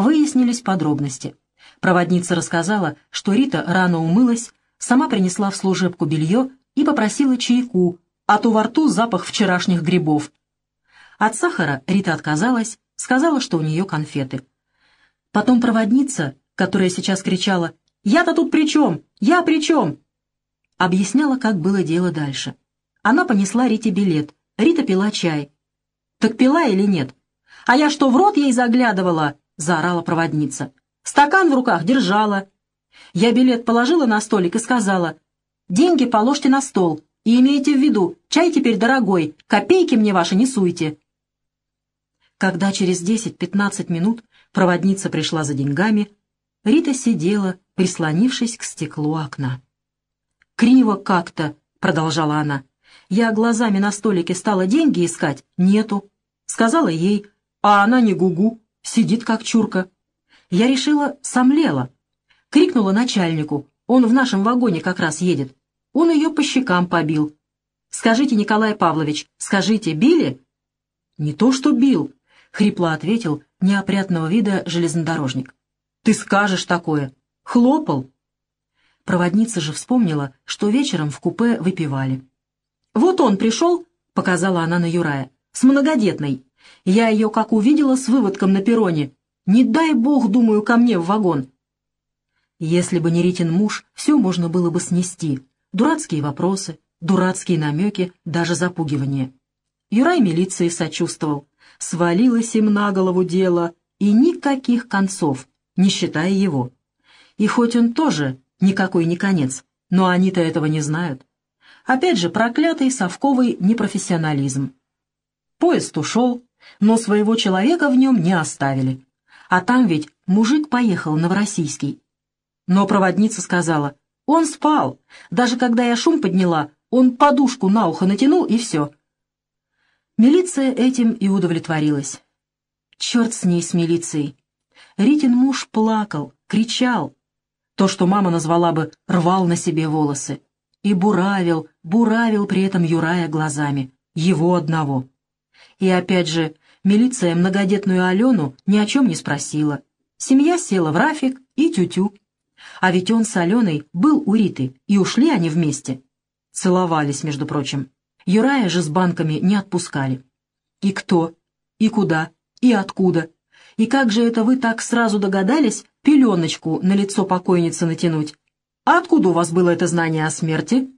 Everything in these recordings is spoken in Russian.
выяснились подробности. Проводница рассказала, что Рита рано умылась, сама принесла в служебку белье и попросила чайку, а то во рту запах вчерашних грибов. От сахара Рита отказалась, сказала, что у нее конфеты. Потом проводница, которая сейчас кричала «Я-то тут при чем? Я при чем?» объясняла, как было дело дальше. Она понесла Рите билет. Рита пила чай. «Так пила или нет?» «А я что, в рот ей заглядывала?» — заорала проводница. «Стакан в руках держала». Я билет положила на столик и сказала, «Деньги положьте на стол, и имейте в виду, чай теперь дорогой, копейки мне ваши не суйте». Когда через 10-15 минут проводница пришла за деньгами, Рита сидела, прислонившись к стеклу окна. «Криво как-то», — продолжала она. «Я глазами на столике стала деньги искать, нету. Сказала ей, а она не гугу, сидит как чурка. Я решила, сомлела. Крикнула начальнику, он в нашем вагоне как раз едет. Он ее по щекам побил. «Скажите, Николай Павлович, скажите, били?» «Не то что бил», — хрипло ответил неопрятного вида железнодорожник. «Ты скажешь такое. Хлопал». Проводница же вспомнила, что вечером в купе выпивали. «Вот он пришел», — показала она на Юрая, — «с многодетной. Я ее как увидела с выводком на перроне. Не дай бог, думаю, ко мне в вагон». Если бы не Ритин муж, все можно было бы снести. Дурацкие вопросы, дурацкие намеки, даже запугивание. Юрай милиции сочувствовал. Свалилось им на голову дело, и никаких концов, не считая его. И хоть он тоже никакой не конец, но они-то этого не знают. Опять же, проклятый совковый непрофессионализм. Поезд ушел, но своего человека в нем не оставили. А там ведь мужик поехал Новороссийский. Но проводница сказала, он спал. Даже когда я шум подняла, он подушку на ухо натянул, и все. Милиция этим и удовлетворилась. Черт с ней, с милицией. Ритин муж плакал, кричал. То, что мама назвала бы «рвал на себе волосы». И буравил, буравил при этом Юрая глазами. Его одного. И опять же, милиция многодетную Алену ни о чем не спросила. Семья села в Рафик и тю-тю. А ведь он с Аленой был у Риты, и ушли они вместе. Целовались, между прочим. Юрая же с банками не отпускали. И кто? И куда? И откуда? И как же это вы так сразу догадались пеленочку на лицо покойницы натянуть? А откуда у вас было это знание о смерти?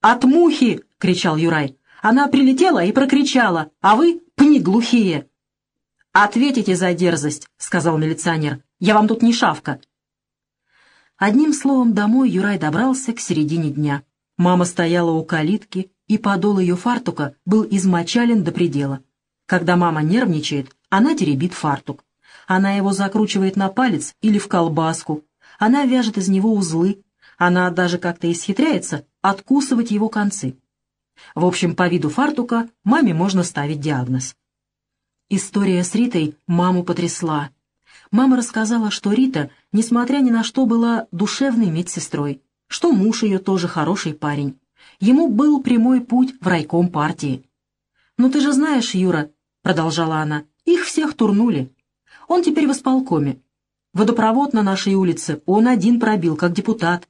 «От мухи!» — кричал Юрай. Она прилетела и прокричала, а вы — пни глухие. «Ответите за дерзость», — сказал милиционер. «Я вам тут не шавка». Одним словом, домой Юрай добрался к середине дня. Мама стояла у калитки, и подол ее фартука был измочален до предела. Когда мама нервничает, она теребит фартук. Она его закручивает на палец или в колбаску. Она вяжет из него узлы. Она даже как-то исхитряется откусывать его концы. В общем, по виду фартука маме можно ставить диагноз. История с Ритой маму потрясла. Мама рассказала, что Рита, несмотря ни на что, была душевной медсестрой, что муж ее тоже хороший парень. Ему был прямой путь в райком партии. «Ну ты же знаешь, Юра», — продолжала она, — «их всех турнули. Он теперь в исполкоме. Водопровод на нашей улице он один пробил, как депутат.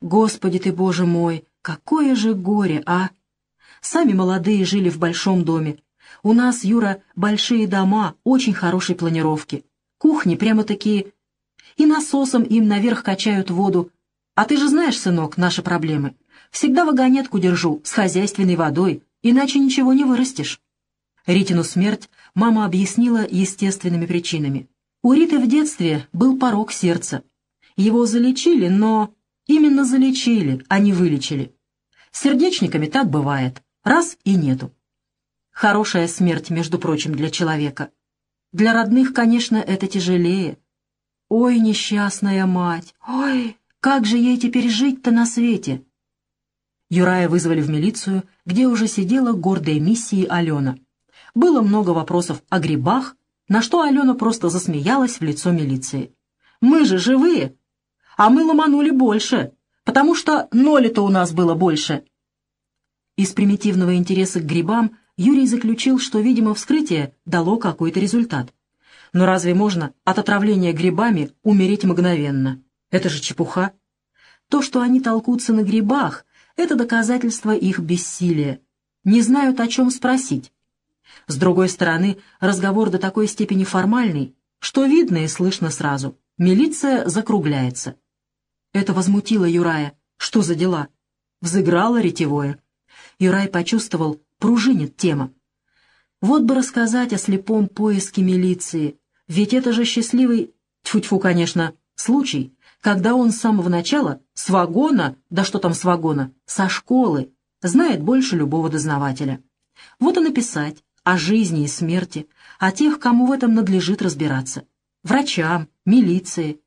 Господи ты, боже мой, какое же горе, а! Сами молодые жили в большом доме. У нас, Юра, большие дома, очень хорошей планировки. Кухни прямо такие. И насосом им наверх качают воду. А ты же знаешь, сынок, наши проблемы. Всегда вагонетку держу с хозяйственной водой, иначе ничего не вырастешь. Ритину смерть мама объяснила естественными причинами. У Риты в детстве был порог сердца. Его залечили, но... Именно залечили, а не вылечили. С сердечниками так бывает. Раз и нету. Хорошая смерть, между прочим, для человека. Для родных, конечно, это тяжелее. Ой, несчастная мать! Ой, как же ей теперь жить-то на свете? Юрая вызвали в милицию, где уже сидела гордая миссией Алена. Было много вопросов о грибах, на что Алена просто засмеялась в лицо милиции. «Мы же живые, а мы ломанули больше, потому что ноли-то у нас было больше, из примитивного интереса к грибам Юрий заключил, что, видимо, вскрытие дало какой-то результат. Но разве можно от отравления грибами умереть мгновенно? Это же чепуха. То, что они толкутся на грибах, это доказательство их бессилия. Не знают, о чем спросить. С другой стороны, разговор до такой степени формальный, что видно и слышно сразу. Милиция закругляется. Это возмутило Юрая. Что за дела? Взыграло ретевое. Юрай почувствовал, пружинит тема. Вот бы рассказать о слепом поиске милиции, ведь это же счастливый, тьфу-тьфу, конечно, случай, когда он с самого начала, с вагона, да что там с вагона, со школы, знает больше любого дознавателя. Вот и написать о жизни и смерти, о тех, кому в этом надлежит разбираться. Врачам, милиции.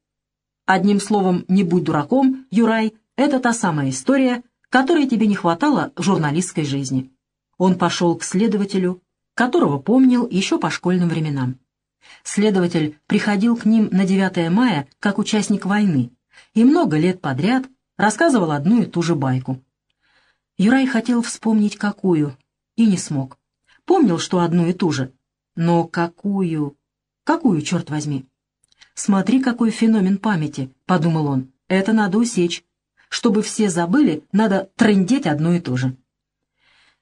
Одним словом, не будь дураком, Юрай, это та самая история, которой тебе не хватало журналистской жизни. Он пошел к следователю, которого помнил еще по школьным временам. Следователь приходил к ним на 9 мая как участник войны и много лет подряд рассказывал одну и ту же байку. Юрай хотел вспомнить какую, и не смог. Помнил, что одну и ту же. Но какую? Какую, черт возьми? «Смотри, какой феномен памяти», — подумал он. «Это надо усечь. Чтобы все забыли, надо трындеть одно и то же».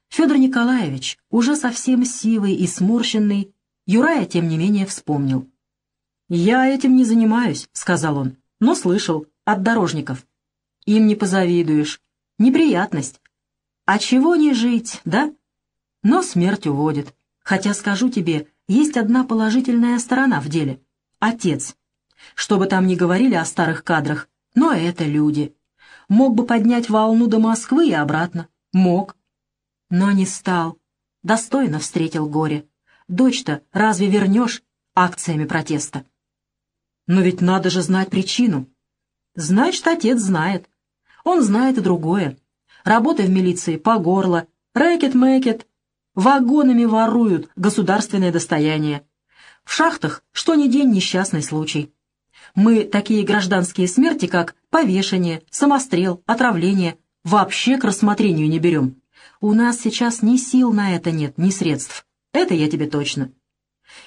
Федор Николаевич, уже совсем сивый и сморщенный, Юрая, тем не менее, вспомнил. «Я этим не занимаюсь», — сказал он, — «но слышал, от дорожников. Им не позавидуешь. Неприятность. А чего не жить, да? Но смерть уводит. Хотя, скажу тебе, есть одна положительная сторона в деле. Отец. Что бы там ни говорили о старых кадрах, но это люди. Мог бы поднять волну до Москвы и обратно. Мог. Но не стал. Достойно встретил горе. Дочь-то разве вернешь акциями протеста? Но ведь надо же знать причину. Значит, отец знает. Он знает и другое. Работа в милиции по горло, рэкет-мэкет, вагонами воруют государственное достояние. В шахтах что ни день несчастный случай. Мы такие гражданские смерти, как повешение, самострел, отравление, вообще к рассмотрению не берем. У нас сейчас ни сил на это нет, ни средств. Это я тебе точно.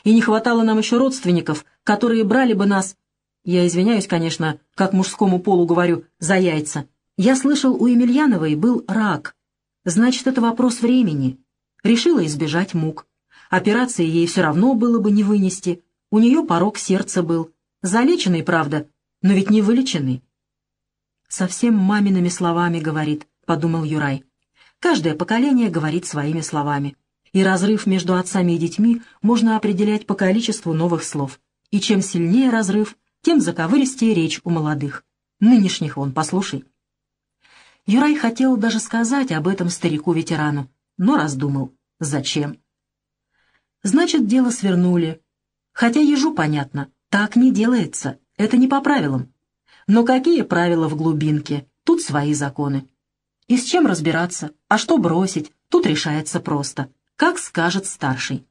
И не хватало нам еще родственников, которые брали бы нас... Я извиняюсь, конечно, как мужскому полу говорю, за яйца. Я слышал, у Емельяновой был рак. Значит, это вопрос времени. Решила избежать мук. Операции ей все равно было бы не вынести. У нее порог сердца был. Залеченный, правда, но ведь не вылеченный. Совсем мамиными словами говорит, подумал Юрай. Каждое поколение говорит своими словами и разрыв между отцами и детьми можно определять по количеству новых слов. И чем сильнее разрыв, тем заковыристее речь у молодых. Нынешних вон, послушай. Юрай хотел даже сказать об этом старику-ветерану, но раздумал. Зачем? Значит, дело свернули. Хотя ежу понятно, так не делается, это не по правилам. Но какие правила в глубинке? Тут свои законы. И с чем разбираться? А что бросить? Тут решается просто как скажет старший.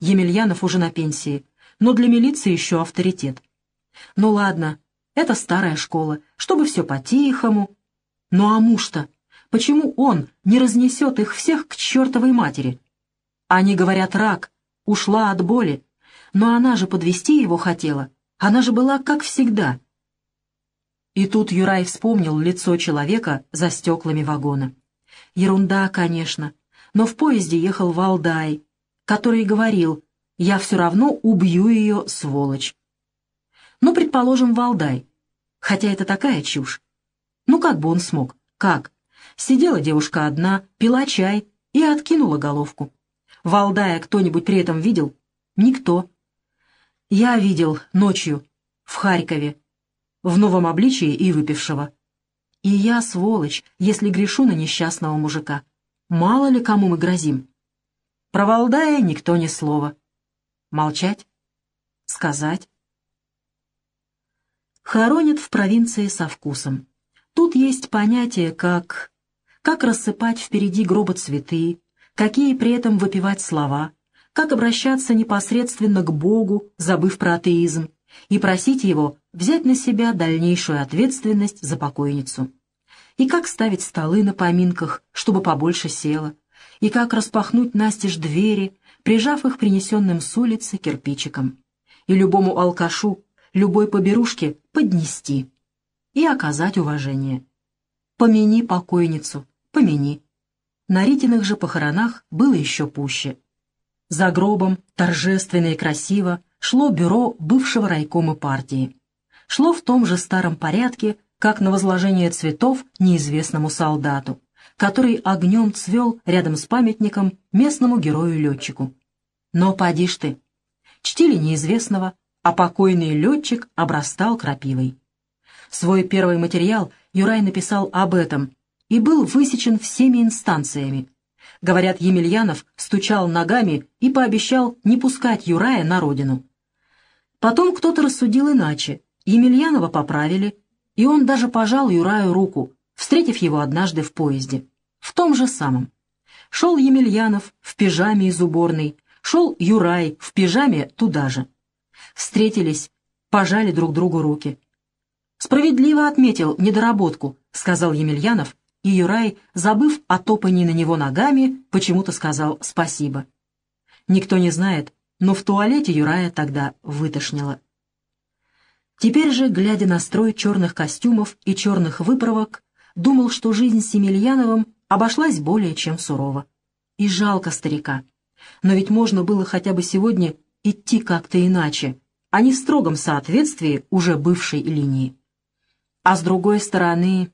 Емельянов уже на пенсии, но для милиции еще авторитет. Ну ладно, это старая школа, чтобы все по-тихому. Ну а муж-то, почему он не разнесет их всех к чертовой матери? Они говорят рак, ушла от боли, но она же подвести его хотела, она же была как всегда. И тут Юрай вспомнил лицо человека за стеклами вагона. Ерунда, конечно, но в поезде ехал Валдай, который говорил «Я все равно убью ее, сволочь». Ну, предположим, Валдай, хотя это такая чушь. Ну, как бы он смог? Как? Сидела девушка одна, пила чай и откинула головку. Валдая кто-нибудь при этом видел? Никто. Я видел ночью в Харькове, в новом обличии и выпившего. И я, сволочь, если грешу на несчастного мужика. Мало ли кому мы грозим. Про Валдая никто ни слова. Молчать? Сказать? Хоронят в провинции со вкусом. Тут есть понятие, как... Как рассыпать впереди гроба цветы, какие при этом выпивать слова, как обращаться непосредственно к Богу, забыв про атеизм, и просить его взять на себя дальнейшую ответственность за покойницу и как ставить столы на поминках, чтобы побольше село, и как распахнуть настежь двери, прижав их принесенным с улицы кирпичиком. и любому алкашу, любой поберушке поднести и оказать уважение. Помяни покойницу, помяни. На Ритиных же похоронах было еще пуще. За гробом, торжественно и красиво, шло бюро бывшего райкома партии. Шло в том же старом порядке, как на возложение цветов неизвестному солдату, который огнем цвел рядом с памятником местному герою-летчику. Но поди ж ты, чтили неизвестного, а покойный летчик обрастал крапивой. Свой первый материал Юрай написал об этом и был высечен всеми инстанциями. Говорят, Емельянов стучал ногами и пообещал не пускать Юрая на родину. Потом кто-то рассудил иначе. Емельянова поправили, и он даже пожал Юраю руку, встретив его однажды в поезде. В том же самом. Шел Емельянов в пижаме из уборной, шел Юрай в пижаме туда же. Встретились, пожали друг другу руки. «Справедливо отметил недоработку», — сказал Емельянов, и Юрай, забыв о топании на него ногами, почему-то сказал спасибо. Никто не знает, но в туалете Юрая тогда вытошнило. Теперь же, глядя на строй черных костюмов и черных выправок, думал, что жизнь с Емельяновым обошлась более чем сурово. И жалко старика. Но ведь можно было хотя бы сегодня идти как-то иначе, а не в строгом соответствии уже бывшей линии. А с другой стороны,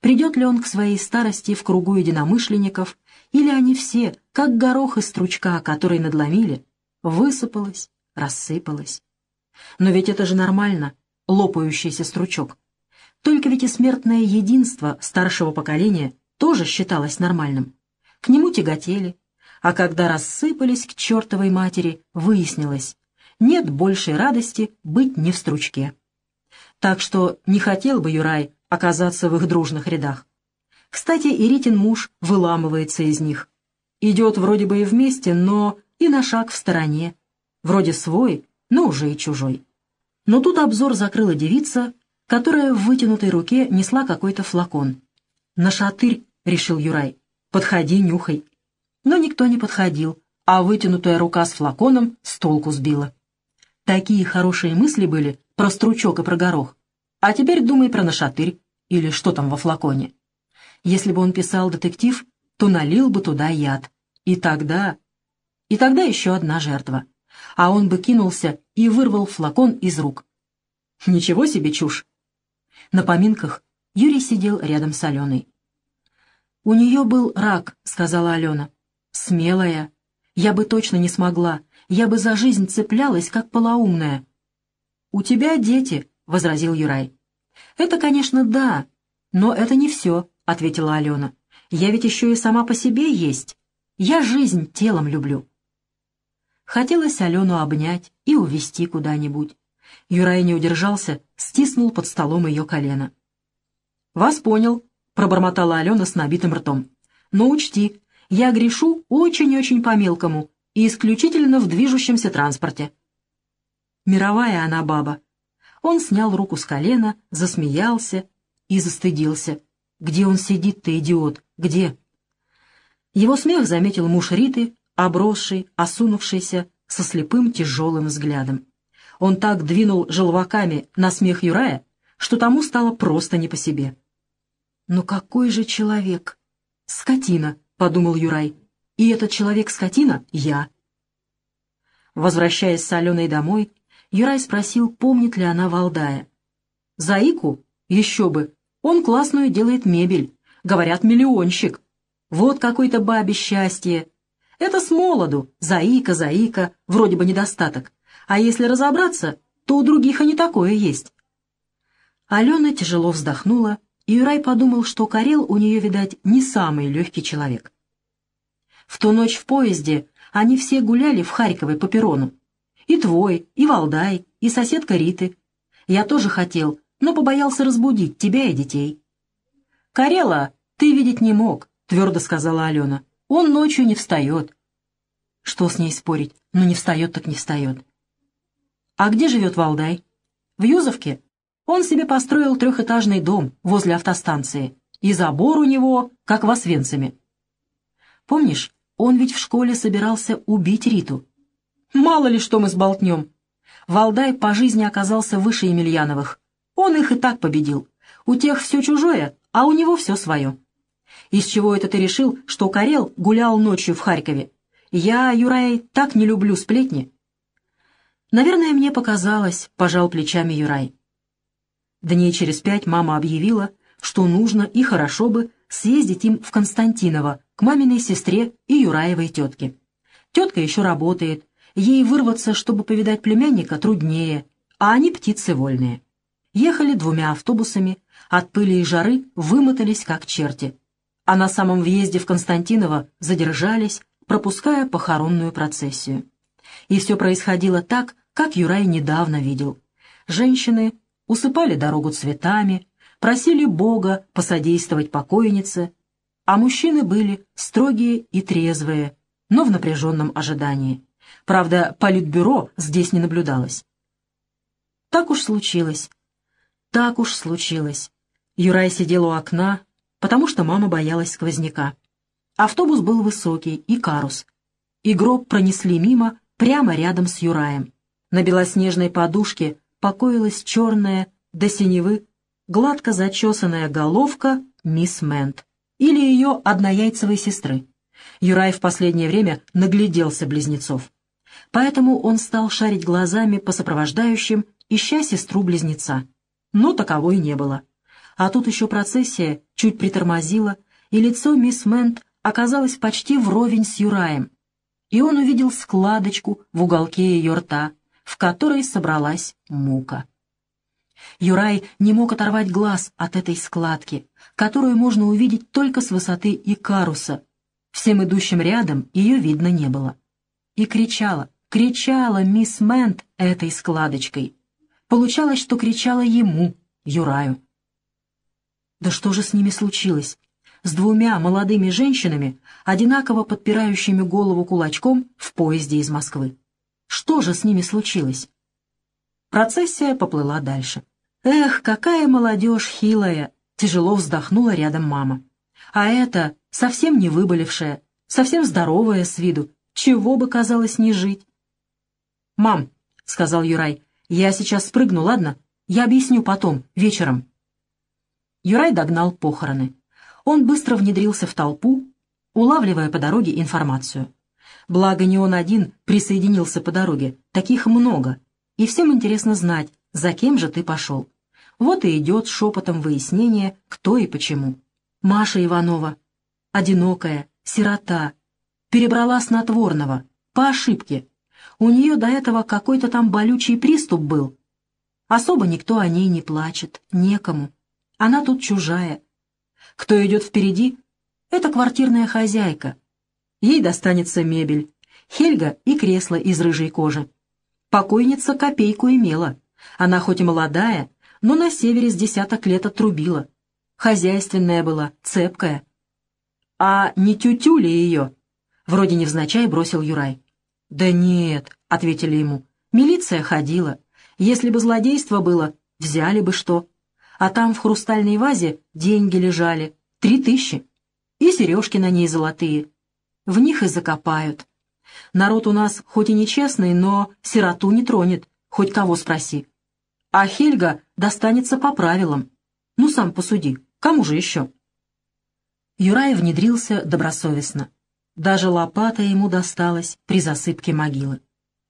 придет ли он к своей старости в кругу единомышленников, или они все, как горох из стручка, который надломили, высыпалось, рассыпалось. Но ведь это же нормально, лопающийся стручок. Только ведь и смертное единство старшего поколения тоже считалось нормальным. К нему тяготели, а когда рассыпались к чертовой матери, выяснилось, нет большей радости быть не в стручке. Так что не хотел бы Юрай оказаться в их дружных рядах. Кстати, и Ритин муж выламывается из них. Идет вроде бы и вместе, но и на шаг в стороне. Вроде свой, но уже и чужой. Но тут обзор закрыла девица, которая в вытянутой руке несла какой-то флакон. «На шатырь», — решил Юрай, — «подходи, нюхай» но никто не подходил, а вытянутая рука с флаконом с толку сбила. Такие хорошие мысли были про стручок и про горох. А теперь думай про нашатырь или что там во флаконе. Если бы он писал детектив, то налил бы туда яд. И тогда... И тогда еще одна жертва. А он бы кинулся и вырвал флакон из рук. Ничего себе чушь. На поминках Юрий сидел рядом с Аленой. «У нее был рак», — сказала Алена. Смелая. Я бы точно не смогла. Я бы за жизнь цеплялась, как полоумная. «У тебя дети», — возразил Юрай. «Это, конечно, да, но это не все», — ответила Алена. «Я ведь еще и сама по себе есть. Я жизнь телом люблю». Хотелось Алену обнять и увести куда-нибудь. Юрай не удержался, стиснул под столом ее колено. «Вас понял», — пробормотала Алена с набитым ртом. «Но учти, я грешу очень-очень по-мелкому и исключительно в движущемся транспорте. Мировая она баба. Он снял руку с колена, засмеялся и застыдился. Где он сидит-то, идиот? Где? Его смех заметил муж Риты, обросший, осунувшийся, со слепым тяжелым взглядом. Он так двинул желваками на смех Юрая, что тому стало просто не по себе. «Ну какой же человек? Скотина!» подумал Юрай. «И этот человек-скотина — я». Возвращаясь с Аленой домой, Юрай спросил, помнит ли она Валдая. «Заику? Еще бы! Он классную делает мебель. Говорят, миллионщик. Вот какой-то бабе счастье. Это с молоду. Заика, заика, вроде бы недостаток. А если разобраться, то у других и не такое есть». Алена тяжело вздохнула и Юрай подумал, что Карел у нее, видать, не самый легкий человек. В ту ночь в поезде они все гуляли в Харькове по перрону. И твой, и Валдай, и соседка Риты. Я тоже хотел, но побоялся разбудить тебя и детей. «Карела, ты видеть не мог», — твердо сказала Алена. «Он ночью не встает». Что с ней спорить? Ну, не встает, так не встает. «А где живет Валдай?» «В Юзовке. Он себе построил трехэтажный дом возле автостанции, и забор у него, как в Освенциме. Помнишь, он ведь в школе собирался убить Риту. Мало ли что мы сболтнем. Валдай по жизни оказался выше Емельяновых. Он их и так победил. У тех все чужое, а у него все свое. Из чего это ты решил, что Карел гулял ночью в Харькове? Я, Юрай, так не люблю сплетни. Наверное, мне показалось, пожал плечами Юрай. Дней через пять мама объявила, что нужно и хорошо бы съездить им в Константиново, к маминой сестре и Юраевой тетке. Тетка еще работает, ей вырваться, чтобы повидать племянника, труднее, а они птицы вольные. Ехали двумя автобусами, от пыли и жары вымотались как черти, а на самом въезде в Константиново задержались, пропуская похоронную процессию. И все происходило так, как Юрай недавно видел. Женщины усыпали дорогу цветами, просили Бога посодействовать покойнице, а мужчины были строгие и трезвые, но в напряженном ожидании. Правда, политбюро здесь не наблюдалось. Так уж случилось. Так уж случилось. Юрай сидел у окна, потому что мама боялась сквозняка. Автобус был высокий и карус. И гроб пронесли мимо прямо рядом с Юраем. На белоснежной подушке покоилась черная, до синевы, гладко зачесанная головка мисс Мент или ее однояйцевой сестры. Юрай в последнее время нагляделся близнецов. Поэтому он стал шарить глазами по сопровождающим, ища сестру-близнеца. Но таковой не было. А тут еще процессия чуть притормозила, и лицо мисс Мент оказалось почти вровень с Юраем. И он увидел складочку в уголке ее рта, в которой собралась мука. Юрай не мог оторвать глаз от этой складки, которую можно увидеть только с высоты Икаруса. Всем идущим рядом ее видно не было. И кричала, кричала мисс Мент этой складочкой. Получалось, что кричала ему, Юраю. Да что же с ними случилось? С двумя молодыми женщинами, одинаково подпирающими голову кулачком в поезде из Москвы. Что же с ними случилось? Процессия поплыла дальше. «Эх, какая молодежь хилая!» — тяжело вздохнула рядом мама. «А это совсем не выболевшая, совсем здоровая с виду, чего бы, казалось, не жить». «Мам», — сказал Юрай, — «я сейчас спрыгну, ладно? Я объясню потом, вечером». Юрай догнал похороны. Он быстро внедрился в толпу, улавливая по дороге информацию. Благо не он один присоединился по дороге, таких много, и всем интересно знать, за кем же ты пошел. Вот и идет шепотом выяснение, кто и почему. Маша Иванова, одинокая, сирота, перебрала снотворного, по ошибке. У нее до этого какой-то там болючий приступ был. Особо никто о ней не плачет, некому. Она тут чужая. Кто идет впереди? Это квартирная хозяйка. Ей достанется мебель, Хельга и кресло из рыжей кожи. Покойница копейку имела. Она хоть и молодая, но на севере с десяток лет отрубила. Хозяйственная была, цепкая. А не тютю ли ее? Вроде невзначай бросил Юрай. «Да нет», — ответили ему, — «милиция ходила. Если бы злодейство было, взяли бы что а там в хрустальной вазе деньги лежали, три тысячи, и сережки на ней золотые. В них и закопают. Народ у нас хоть и нечестный, но сироту не тронет, хоть кого спроси. А Хельга достанется по правилам. Ну, сам посуди, кому же еще? Юрай внедрился добросовестно. Даже лопата ему досталась при засыпке могилы.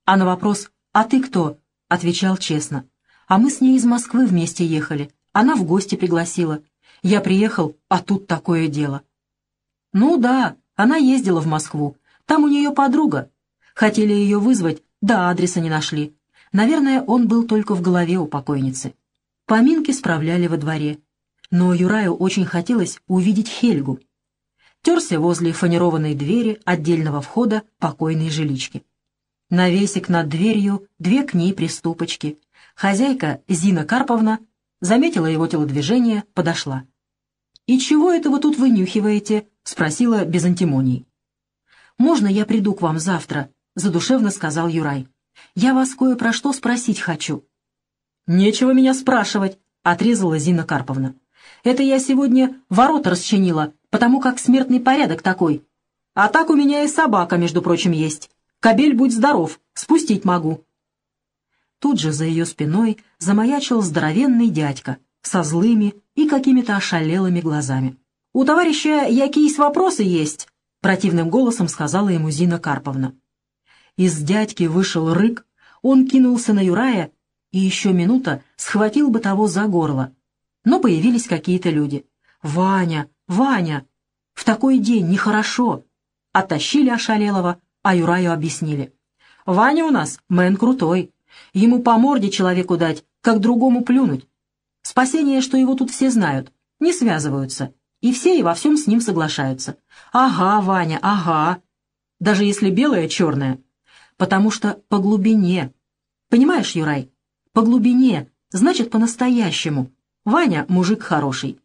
А на вопрос «А ты кто?» отвечал честно. «А мы с ней из Москвы вместе ехали. Она в гости пригласила. Я приехал, а тут такое дело. Ну да, она ездила в Москву. Там у нее подруга. Хотели ее вызвать, да адреса не нашли. Наверное, он был только в голове у покойницы. Поминки справляли во дворе. Но Юраю очень хотелось увидеть Хельгу. Терся возле фанерованной двери отдельного входа покойной жилички. Навесик над дверью две к ней приступочки. Хозяйка Зина Карповна заметила его телодвижение, подошла. «И чего это вы тут вынюхиваете?» — спросила без антимоний. «Можно я приду к вам завтра?» — задушевно сказал Юрай. «Я вас кое про что спросить хочу». «Нечего меня спрашивать», — отрезала Зина Карповна. «Это я сегодня ворота расчинила, потому как смертный порядок такой. А так у меня и собака, между прочим, есть. Кобель, будь здоров, спустить могу». Тут же за ее спиной замаячил здоровенный дядька со злыми и какими-то ошалелыми глазами. «У товарища якись вопросы есть?» — противным голосом сказала ему Зина Карповна. Из дядьки вышел рык, он кинулся на Юрая и еще минута схватил бы того за горло. Но появились какие-то люди. «Ваня! Ваня! В такой день нехорошо!» Оттащили Ошалелова, а Юраю объяснили. «Ваня у нас мэн крутой. Ему по морде человеку дать, как другому плюнуть. Спасение, что его тут все знают, не связываются, и все и во всем с ним соглашаются. Ага, Ваня, ага. Даже если белое черное. Потому что по глубине. Понимаешь, Юрай? По глубине, значит, по-настоящему. Ваня мужик хороший,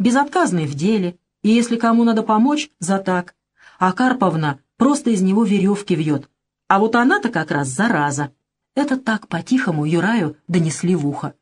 безотказный в деле, и если кому надо помочь, за так. А Карповна просто из него веревки вьет. А вот она-то как раз зараза. Это так по-тихому Юраю донесли в ухо.